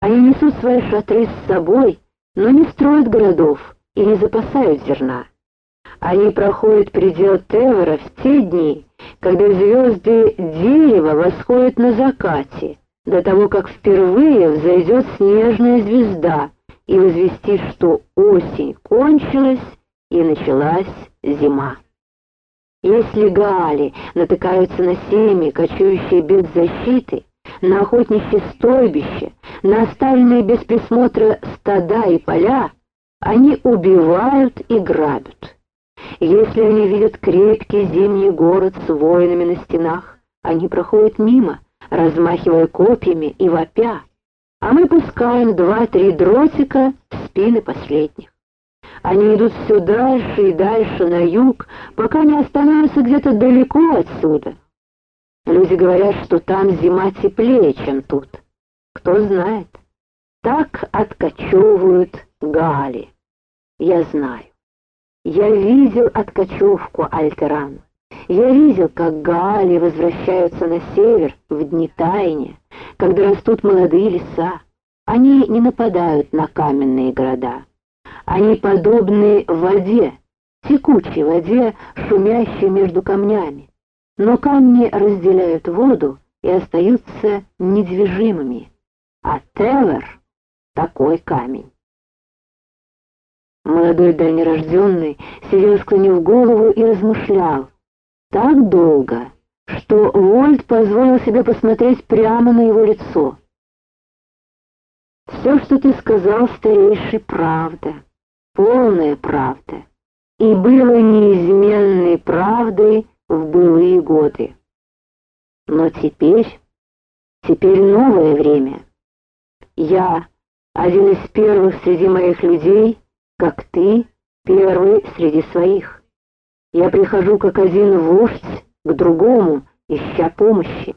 Они несут свои шатры с собой, но не строят городов и не запасают зерна. Они проходят предел Тевера в те дни, когда звезды дерева восходят на закате, до того, как впервые взойдет снежная звезда и возвестит, что осень кончилась и началась зима. Если гаали натыкаются на семьи, кочующие без защиты, на охотничьи стойбища, на оставленные без присмотра стада и поля, они убивают и грабят. Если они видят крепкий зимний город с воинами на стенах, они проходят мимо, размахивая копьями и вопя, а мы пускаем два-три дротика в спины последних. Они идут все дальше и дальше на юг, пока не остановятся где-то далеко отсюда. Люди говорят, что там зима теплее, чем тут. Кто знает, так откачевывают гали. Я знаю. Я видел откачевку Альтеран. Я видел, как гали возвращаются на север в дни таяния, когда растут молодые леса. Они не нападают на каменные города. Они подобны воде, текучей воде, шумящей между камнями. Но камни разделяют воду и остаются недвижимыми. А Теллер — такой камень. Молодой дальнерожденный сидел, склонив голову, и размышлял. Так долго, что Вольт позволил себе посмотреть прямо на его лицо. «Все, что ты сказал, старейший, правда, полная правда, и было неизменной правдой в былые годы. Но теперь, теперь новое время. Я, один из первых среди моих людей, как ты, первый среди своих. Я прихожу как один вождь к другому, ища помощи.